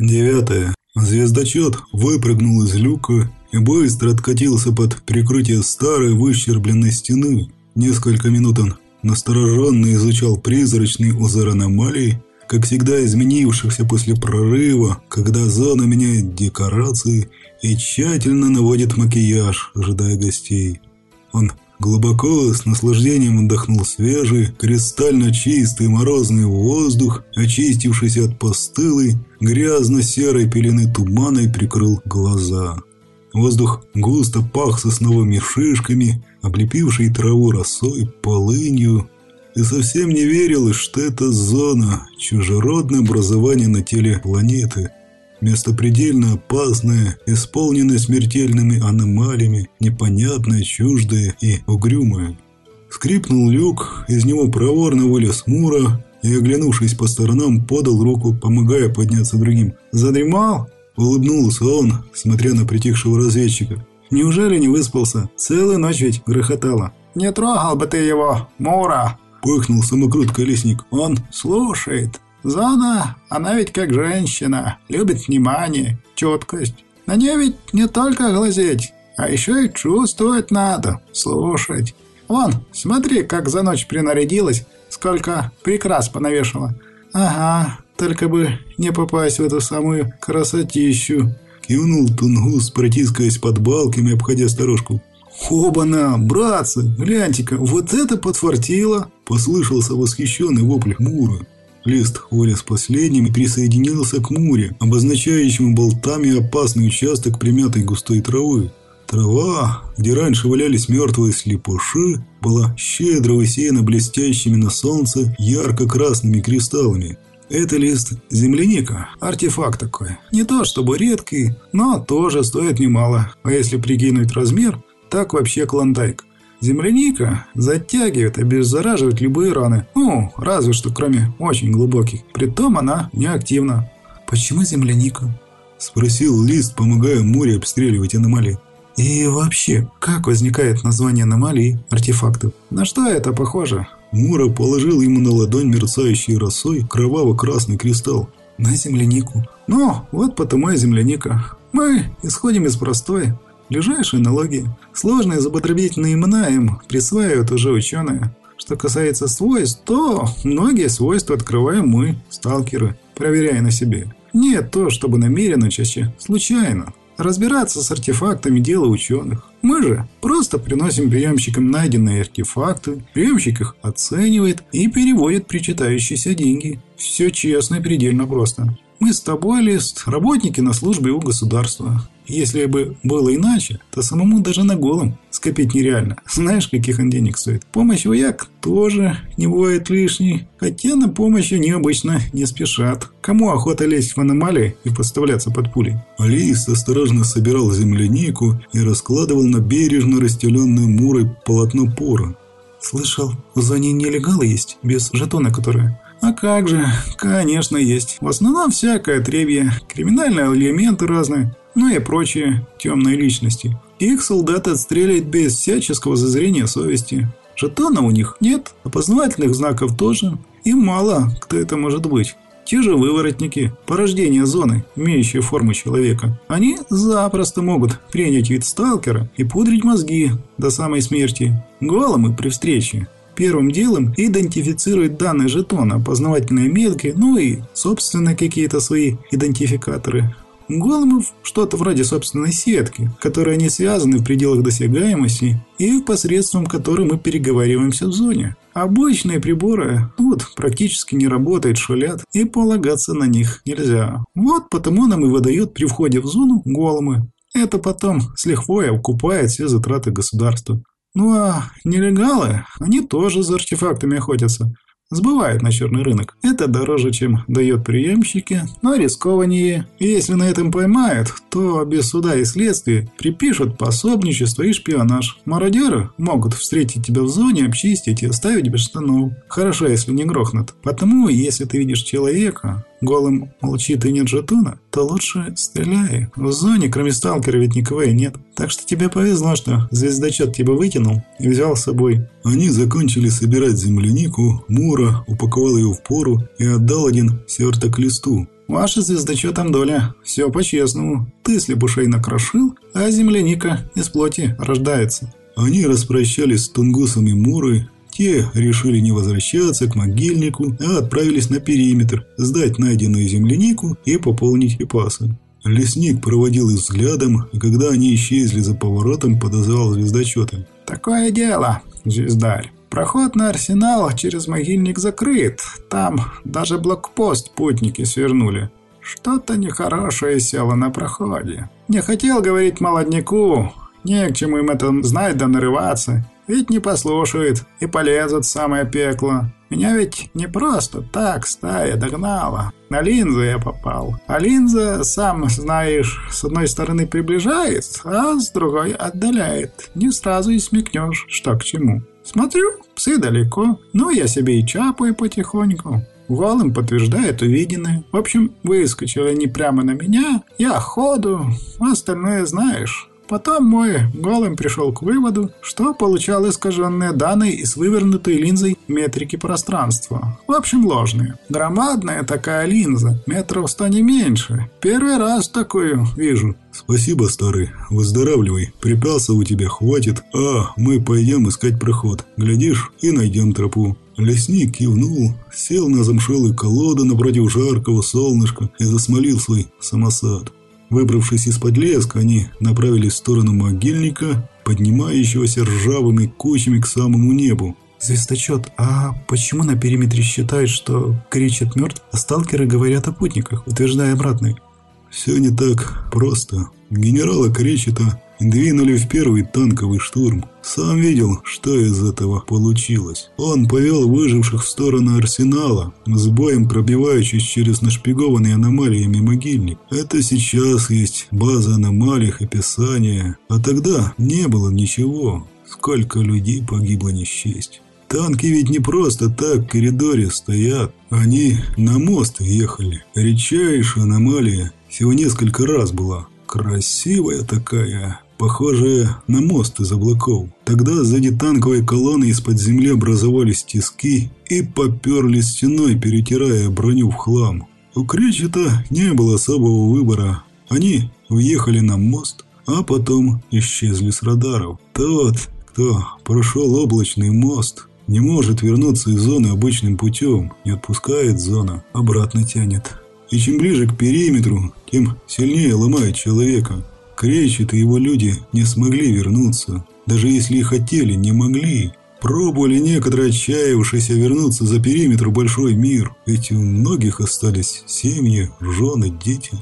Девятое. Звездочет выпрыгнул из люка и быстро откатился под прикрытие старой выщербленной стены. Несколько минут он настороженно изучал призрачный узор аномалий, как всегда изменившихся после прорыва, когда зона меняет декорации и тщательно наводит макияж, ожидая гостей. Он Глубоко, с наслаждением вдохнул свежий, кристально чистый морозный воздух, очистившийся от постылой, грязно-серой пелены тумана прикрыл глаза. Воздух густо пах сосновыми шишками, облепившей траву росой, полынью. И совсем не верилось, что это зона, чужеродное образование на теле планеты – Место предельно опасное, исполненное смертельными аномалиями, непонятное, чуждое и угрюмое. Скрипнул люк, из него проворно вылез Мура и, оглянувшись по сторонам, подал руку, помогая подняться другим. «Задремал?» – улыбнулся он, смотря на притихшего разведчика. «Неужели не выспался? Целую ночь ведь грохотало». «Не трогал бы ты его, Мура!» – пыхнул самокрут колесник. «Он слушает, Зона, она ведь как женщина, любит внимание, четкость. На нее ведь не только глазеть, а еще и чувствовать надо, слушать. Вон, смотри, как за ночь принарядилась, сколько прикрас понавешала. Ага, только бы не попасть в эту самую красотищу. Кивнул Тунгус, протискиваясь под балками, обходя сторожку. «Оба-на, братцы, гляньте-ка, вот это подфартило!» Послышался восхищенный вопль Мура. Лист вылез последним и присоединился к муре, обозначающему болтами опасный участок примятой густой травы. Трава, где раньше валялись мертвые слепуши, была щедро усеяна блестящими на солнце ярко-красными кристаллами. Это лист земляника, артефакт такой. Не то чтобы редкий, но тоже стоит немало. А если прикинуть размер, так вообще клондайк. Земляника затягивает, обеззараживает любые раны. Ну, разве что кроме очень глубоких. Притом она неактивна. «Почему земляника?» Спросил Лист, помогая море обстреливать аномалии. «И вообще, как возникает название аномалий, артефактов? На что это похоже?» Мура положил ему на ладонь мерцающий росой кроваво-красный кристалл. «На землянику». «Ну, вот потому и земляника. Мы исходим из простой, Ближайшие аналогии. Сложные зубодробительные имена им присваивают уже ученые. Что касается свойств, то многие свойства открываем мы, сталкеры, проверяя на себе. Нет то, чтобы намеренно, чаще случайно. Разбираться с артефактами – дело ученых. Мы же просто приносим приемщикам найденные артефакты, приемщик их оценивает и переводит причитающиеся деньги. Все честно и предельно просто. Мы с тобой, Лист, работники на службе у государства. Если бы было иначе, то самому даже на голом скопить нереально. Знаешь, каких он денег стоит? Помощь вояк тоже не бывает лишней. Хотя на помощь они обычно не спешат. Кому охота лезть в аномалии и подставляться под пулей? Алис осторожно собирал землянику и раскладывал на бережно расстеленную мурой полотно пора. Слышал, в зоне нелегалы есть, без жетона которые... А как же, конечно есть. В основном всякое требье, криминальные элементы разные ну и прочие темные личности. Их солдаты отстреливают без всяческого зазрения совести. Жетона у них нет, опознавательных знаков тоже. И мало кто это может быть. Те же выворотники, порождение зоны, имеющие форму человека, они запросто могут принять вид сталкера и пудрить мозги до самой смерти. Голым и при встрече. Первым делом идентифицирует данные жетона, опознавательные метки, ну и, собственно, какие-то свои идентификаторы. Големов что-то вроде собственной сетки, которая не связаны в пределах досягаемости и посредством которой мы переговариваемся в зоне. Обычные приборы вот практически не работают, шалят, и полагаться на них нельзя. Вот потому нам и выдают при входе в зону големы. Это потом с лихвой окупает все затраты государства. Ну а нелегалы, они тоже за артефактами охотятся сбывают на черный рынок. Это дороже, чем дает приемщики, но рискованнее. И если на этом поймают, то без суда и следствия припишут пособничество и шпионаж. Мародеры могут встретить тебя в зоне, обчистить и оставить без штанов. Хорошо, если не грохнут. Потому, если ты видишь человека, голым молчит и нет жетона, то лучше стреляй. В зоне, кроме сталкера, ведь никого и нет. Так что тебе повезло, что звездочет тебя вытянул и взял с собой. Они закончили собирать землянику, Мура упаковал ее в пору и отдал один сверток листу. Ваша звездочетом доля. Все по-честному. Ты слепушей накрошил, а земляника из плоти рождается». Они распрощались с Тунгусом и Мурой, те решили не возвращаться к могильнику, а отправились на периметр, сдать найденную землянику и пополнить припасы. Лесник проводил их взглядом, и когда они исчезли за поворотом, подозвал звездочета. «Такое дело, звездарь. Проход на арсенал через могильник закрыт. Там даже блокпост путники свернули. Что-то нехорошее село на проходе. Не хотел говорить молодняку. Не к чему им это знать да нарываться. Ведь не послушают и полезут в самое пекло. Меня ведь не просто так стая догнала. На линзу я попал. А линза, сам знаешь, с одной стороны приближает, а с другой отдаляет. Не сразу и смекнешь, что к чему. Смотрю, псы далеко, но я себе и чапаю потихоньку. Голым подтверждает увиденное. В общем, выскочили они прямо на меня, я ходу, остальное знаешь. Потом мой голым пришел к выводу, что получал искаженные данные из вывернутой линзой метрики пространства. В общем, ложные. Громадная такая линза, метров сто не меньше. Первый раз такую вижу. Спасибо, старый. Выздоравливай. Припаса у тебя хватит. А, мы пойдем искать проход. Глядишь, и найдем тропу. Лесник кивнул, сел на замшелый колоду напротив жаркого солнышка и засмолил свой самосад. Выбравшись из-под леска, они направились в сторону могильника, поднимающегося ржавыми кучами к самому небу. «Звездочет, а почему на периметре считают, что кричит мертв, а сталкеры говорят о путниках, утверждая обратное?» «Все не так просто. Генерала Кречета Двинули в первый танковый штурм. Сам видел, что из этого получилось. Он повел выживших в сторону арсенала, с боем пробиваючись через нашпигованный аномалиями могильник. Это сейчас есть база аномалий описания, а тогда не было ничего. Сколько людей погибло не счесть. Танки ведь не просто так в коридоре стоят. Они на мост ехали. Редчайшая аномалия всего несколько раз была. Красивая такая, похожая на мост из облаков. Тогда сзади танковой колонны из-под земли образовались тиски и поперли стеной, перетирая броню в хлам. У Кречета не было особого выбора. Они въехали на мост, а потом исчезли с радаров. Тот, кто прошел облачный мост, не может вернуться из зоны обычным путем, не отпускает зона, обратно тянет. И чем ближе к периметру, тем сильнее ломает человека. Кречет и его люди не смогли вернуться. Даже если и хотели, не могли. Пробовали некоторые отчаявшиеся вернуться за периметр большой мир. Ведь у многих остались семьи, жены, дети.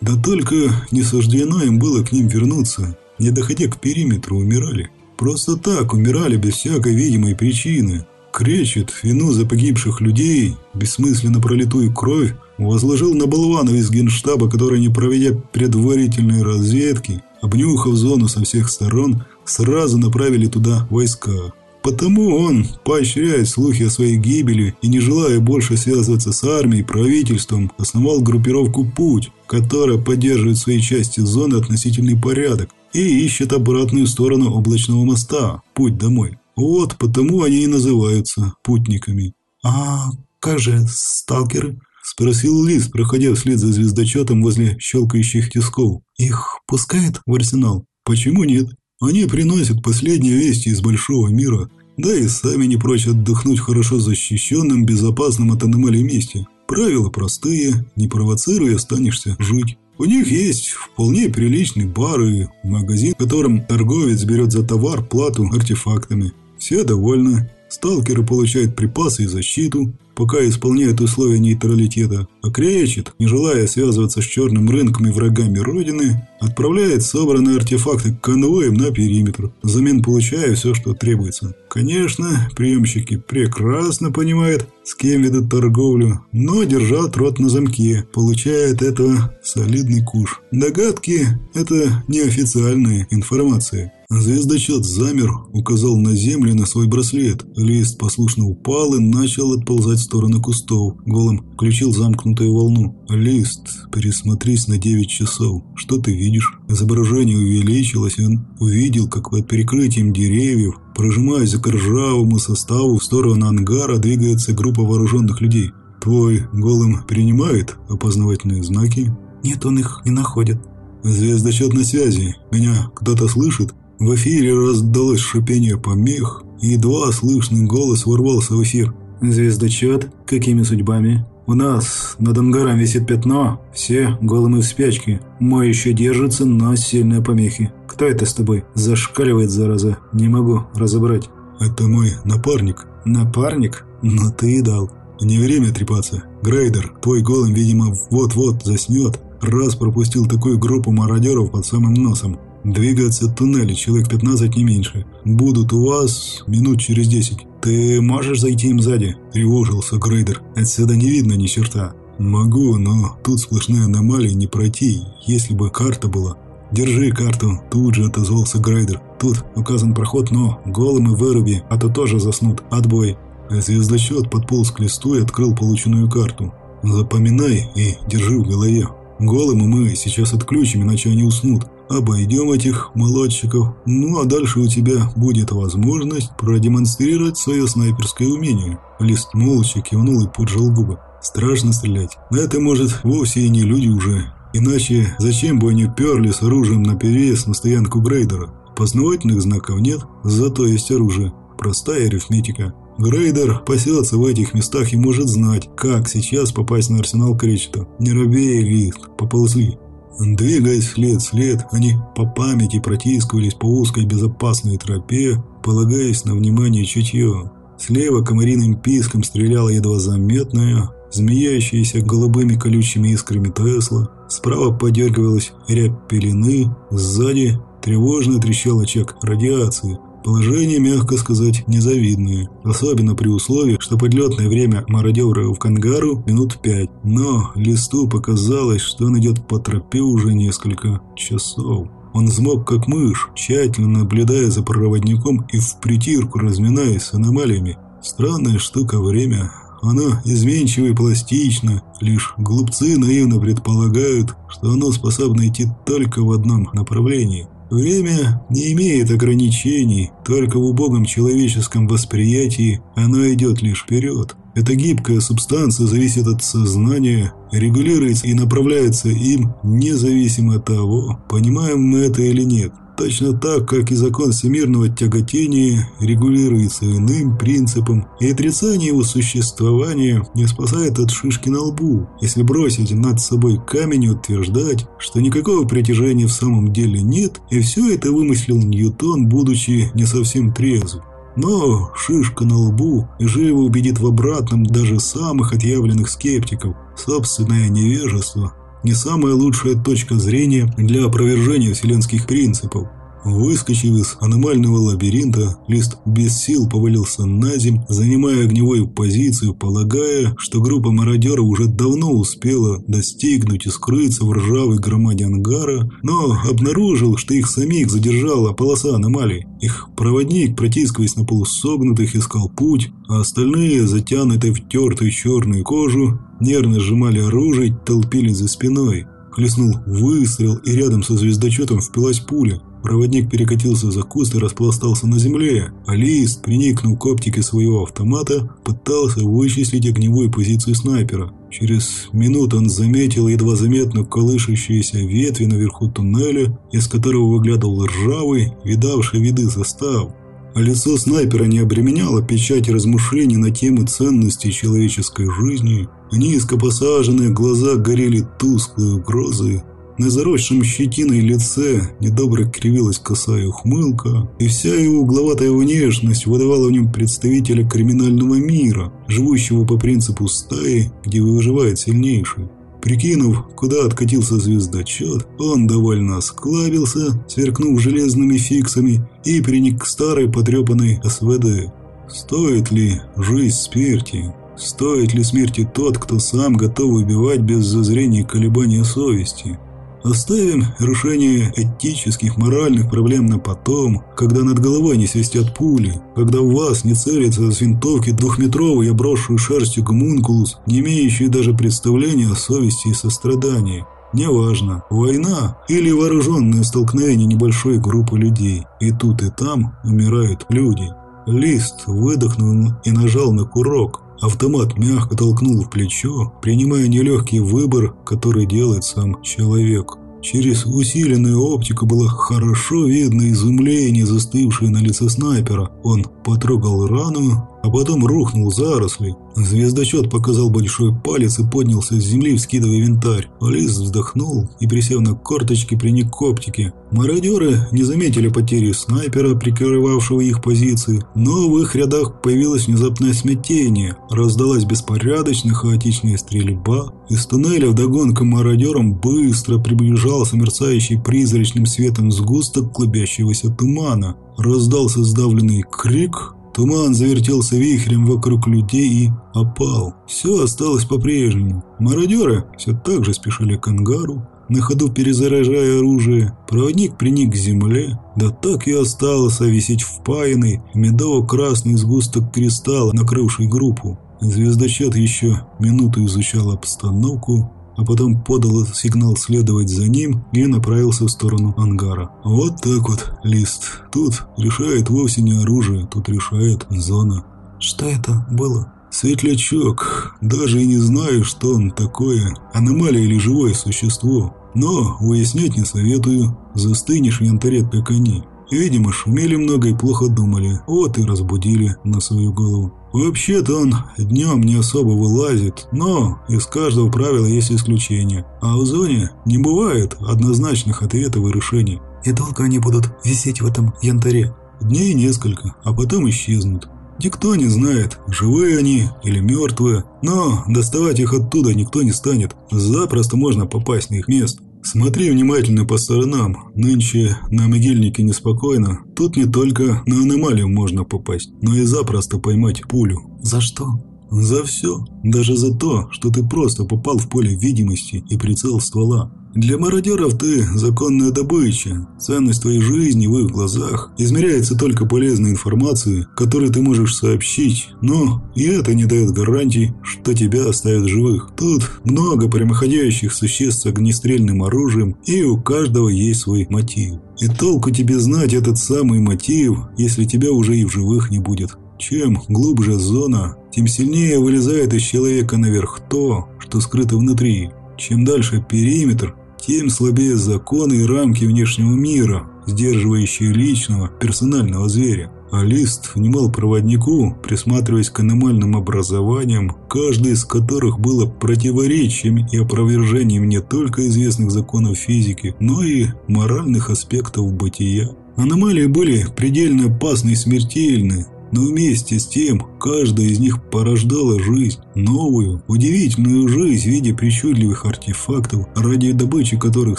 Да только не суждено им было к ним вернуться. Не доходя к периметру, умирали. Просто так умирали без всякой видимой причины. Кречет вину за погибших людей, бессмысленно пролитую кровь, возложил на болванов из генштаба, которые, не проведя предварительной разведки, обнюхав зону со всех сторон, сразу направили туда войска. Потому он поощряет слухи о своей гибели и, не желая больше связываться с армией и правительством, основал группировку «Путь», которая поддерживает в своей части зоны относительный порядок и ищет обратную сторону облачного моста – путь домой. Вот потому они и называются путниками. «А как же сталкеры?» – спросил Лис, проходя вслед за звездочетом возле щелкающих тисков. «Их пускают в арсенал?» «Почему нет? Они приносят последние вести из большого мира, да и сами не прочь отдохнуть хорошо защищенном, безопасном от аномалий месте. Правила простые, не провоцируя, останешься жить». У них есть вполне приличный бар и магазин, в котором торговец берет за товар плату артефактами. Все довольны. Сталкеры получают припасы и защиту, пока исполняют условия нейтралитета. А Кречет, не желая связываться с черным рынком и врагами Родины, отправляет собранные артефакты к конвоям на периметр, взамен получая все, что требуется. Конечно, приемщики прекрасно понимают, с кем ведут торговлю, но держат рот на замке, получая от этого солидный куш. Догадки – это неофициальная информация. Звездочет замер, указал на землю на свой браслет. Лист послушно упал и начал отползать в сторону кустов. Голым включил замкнутую волну. «Лист, пересмотрись на 9 часов. Что ты видишь?» Изображение увеличилось, и он увидел, как под перекрытием деревьев, прожимаясь к ржавому составу в сторону ангара, двигается группа вооруженных людей. Твой голым принимает опознавательные знаки? Нет, он их не находит. Звездочет на связи. Меня кто-то слышит? В эфире раздалось шипение помех, и едва слышный голос ворвался в эфир. Звездочет? Какими судьбами? У нас над ангаром висит пятно, все голыми в спячке. Мой еще держится, но сильные помехи. Кто это с тобой? Зашкаливает, зараза. Не могу разобрать. Это мой напарник. Напарник? Ну ты и дал. Не время трепаться. Грейдер, твой голым, видимо, вот-вот заснет. Раз пропустил такую группу мародеров под самым носом. Двигаться туннели, человек 15 не меньше. Будут у вас минут через 10. Ты можешь зайти им сзади? Тревожился Грейдер. Отсюда не видно ни черта. Могу, но тут сплошные аномалии не пройти, если бы карта была. «Держи карту», – тут же отозвался Грейдер. «Тут указан проход, но голым и выруби, а то тоже заснут. Отбой». Звездочет подполз к листу и открыл полученную карту. «Запоминай и держи в голове. Голым мы сейчас отключим, иначе они уснут. Обойдем этих молодчиков, ну а дальше у тебя будет возможность продемонстрировать свое снайперское умение». Лист молча кивнул и поджал губы. «Страшно стрелять. Это, может, вовсе и не люди уже. Иначе зачем бы они перли с оружием на переезд на стоянку Грейдера? Познавательных знаков нет, зато есть оружие. Простая арифметика. Грейдер пасется в этих местах и может знать, как сейчас попасть на арсенал Кречета. Не робей, Лист, поползли. Двигаясь след след, они по памяти протискивались по узкой безопасной тропе, полагаясь на внимание чутье. Слева комариным писком стреляла едва заметная, змеящаяся голубыми колючими искрами Тесла. Справа подергивалась рябь пелены, сзади тревожно трещал очаг радиации. Положение, мягко сказать, незавидное, особенно при условии, что подлетное время мародера в Кангару минут пять. Но Листу показалось, что он идет по тропе уже несколько часов. Он взмок как мышь, тщательно наблюдая за проводником и в притирку разминаясь с аномалиями. Странная штука время. Оно изменчиво и пластично. Лишь глупцы наивно предполагают, что оно способно идти только в одном направлении – Время не имеет ограничений, только в убогом человеческом восприятии оно идет лишь вперед. Эта гибкая субстанция зависит от сознания, регулируется и направляется им независимо от того, понимаем мы это или нет. Точно так, как и закон всемирного тяготения регулируется иным принципом, и отрицание его существования не спасает от шишки на лбу, если бросить над собой камень и утверждать, что никакого притяжения в самом деле нет, и все это вымыслил Ньютон, будучи не совсем трезв. Но шишка на лбу живо убедит в обратном даже самых отъявленных скептиков. Собственное невежество не самая лучшая точка зрения для опровержения вселенских принципов. Выскочив из аномального лабиринта, лист без сил повалился на земь, занимая огневую позицию, полагая, что группа мародеров уже давно успела достигнуть и скрыться в ржавой громаде ангара, но обнаружил, что их самих задержала полоса аномалий. Их проводник, протискиваясь на полусогнутых, искал путь, а остальные, затянутые в тертую черную кожу, нервно сжимали оружие толпились за спиной. Хлестнул выстрел, и рядом со звездочетом впилась пуля. Проводник перекатился за куст и распластался на земле, а Лист, приникнув к оптике своего автомата, пытался вычислить огневую позицию снайпера. Через минуту он заметил едва заметно колышущиеся ветви наверху туннеля, из которого выглядывал ржавый, видавший виды состав. А лицо снайпера не обременяло печать размышлений на тему ценности человеческой жизни. Низко посаженные глаза горели тусклой угрозой, на заросшем щетиной лице недобро кривилась косая ухмылка, и вся его угловатая внешность выдавала в нем представителя криминального мира, живущего по принципу стаи, где выживает сильнейший. Прикинув, куда откатился звездочет, он довольно осклабился, сверкнув железными фиксами, и приник к старой потрепанной СВД. Стоит ли жизнь смерти? Стоит ли смерти тот, кто сам готов убивать без зазрения колебания совести? Оставим решение этических, моральных проблем на потом, когда над головой не свистят пули, когда в вас не целится с винтовки двухметровый обросший шерстью гомункулус, не имеющий даже представления о совести и сострадании. Неважно, война или вооруженное столкновение небольшой группы людей. И тут и там умирают люди. Лист выдохнул и нажал на курок. Автомат мягко толкнул в плечо, принимая нелегкий выбор, который делает сам человек. Через усиленную оптику было хорошо видно изумление, застывшее на лице снайпера. Он потрогал рану, а потом рухнул заросли. Звездочет показал большой палец и поднялся с земли, вскидывая винтарь. Алис вздохнул и, присев на корточки, приник к оптике. Мародеры не заметили потери снайпера, прикрывавшего их позиции, но в их рядах появилось внезапное смятение. Раздалась беспорядочная хаотичная стрельба. Из туннеля вдогонку мародерам быстро приближался мерцающий призрачным светом сгусток клубящегося тумана. Раздался сдавленный крик, Туман завертелся вихрем вокруг людей и опал. Все осталось по-прежнему. Мародеры все так же спешили к ангару, на ходу перезаряжая оружие. Проводник приник к земле, да так и остался висеть впаянный медово-красный сгусток кристалла, накрывший группу. Звездочет еще минуту изучал обстановку, а потом подал сигнал следовать за ним и направился в сторону ангара. Вот так вот, Лист. Тут решает вовсе не оружие, тут решает зона. Что это было? Светлячок. Даже и не знаю, что он такое. Аномалия или живое существо. Но выяснять не советую. Застынешь в янтаре, как они. Видимо, шумели много и плохо думали. Вот и разбудили на свою голову. Вообще-то он днем не особо вылазит, но из каждого правила есть исключение. А в зоне не бывает однозначных ответов и решений. И долго они будут висеть в этом янтаре? Дней несколько, а потом исчезнут. Никто не знает, живые они или мертвые, но доставать их оттуда никто не станет. Запросто можно попасть на их место. Смотри внимательно по сторонам. Нынче на могильнике неспокойно. Тут не только на аномалию можно попасть, но и запросто поймать пулю. За что? За все. Даже за то, что ты просто попал в поле видимости и прицел ствола. Для мародеров ты законная добыча. Ценность твоей жизни в их глазах измеряется только полезной информацией, которую ты можешь сообщить, но и это не дает гарантий, что тебя оставят живых. Тут много прямоходящих существ с огнестрельным оружием, и у каждого есть свой мотив. И толку тебе знать этот самый мотив, если тебя уже и в живых не будет. Чем глубже зона, тем сильнее вылезает из человека наверх то, что скрыто внутри. Чем дальше периметр, тем слабее законы и рамки внешнего мира, сдерживающие личного, персонального зверя. А Лист внимал проводнику, присматриваясь к аномальным образованиям, каждый из которых было противоречием и опровержением не только известных законов физики, но и моральных аспектов бытия. Аномалии были предельно опасны и смертельны, но вместе с тем, каждая из них порождала жизнь, новую, удивительную жизнь в виде причудливых артефактов, ради добычи которых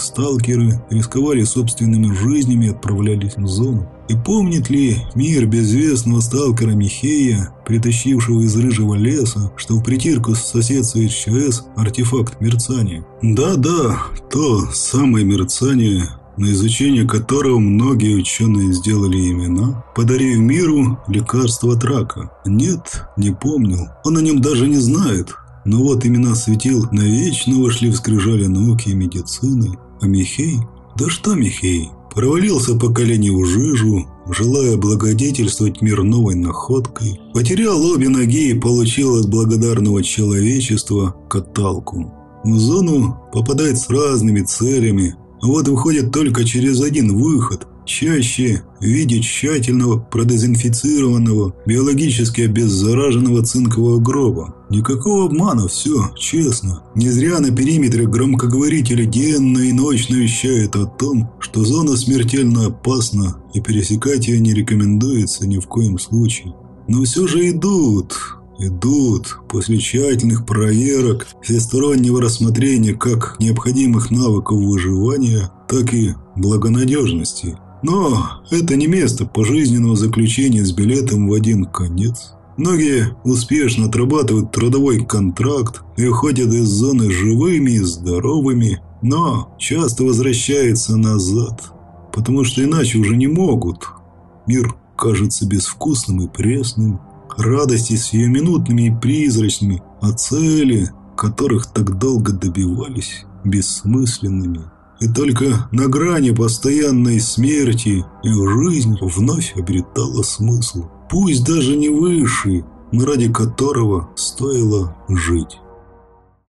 сталкеры рисковали собственными жизнями и отправлялись в зону. И помнит ли мир безвестного сталкера Михея, притащившего из рыжего леса, что в притирку соседствует ЧС артефакт мерцания? Да-да, то самое мерцание, на изучение которого многие ученые сделали имена, подарив миру лекарство от рака. Нет, не помнил. Он о нем даже не знает. Но вот имена светил навечно вошли в скрижали науки и медицины. А Михей? Да что Михей? Провалился по колени в жижу, желая благодетельствовать мир новой находкой. Потерял обе ноги и получил от благодарного человечества каталку. В зону попадает с разными целями, вот выходит только через один выход, чаще в виде тщательного продезинфицированного, биологически обеззараженного цинкового гроба. Никакого обмана, все честно. Не зря на периметре громкоговорители денно и ночно вещают о том, что зона смертельно опасна и пересекать ее не рекомендуется ни в коем случае. Но все же идут, идут после тщательных проверок, всестороннего рассмотрения как необходимых навыков выживания, так и благонадежности. Но это не место пожизненного заключения с билетом в один конец. Многие успешно отрабатывают трудовой контракт и уходят из зоны живыми и здоровыми, но часто возвращаются назад, потому что иначе уже не могут. Мир кажется безвкусным и пресным, радости сиюминутными и призрачными, а цели, которых так долго добивались, бессмысленными. И только на грани постоянной смерти их жизнь вновь обретала смысл. Пусть даже не высший, ради которого стоило жить.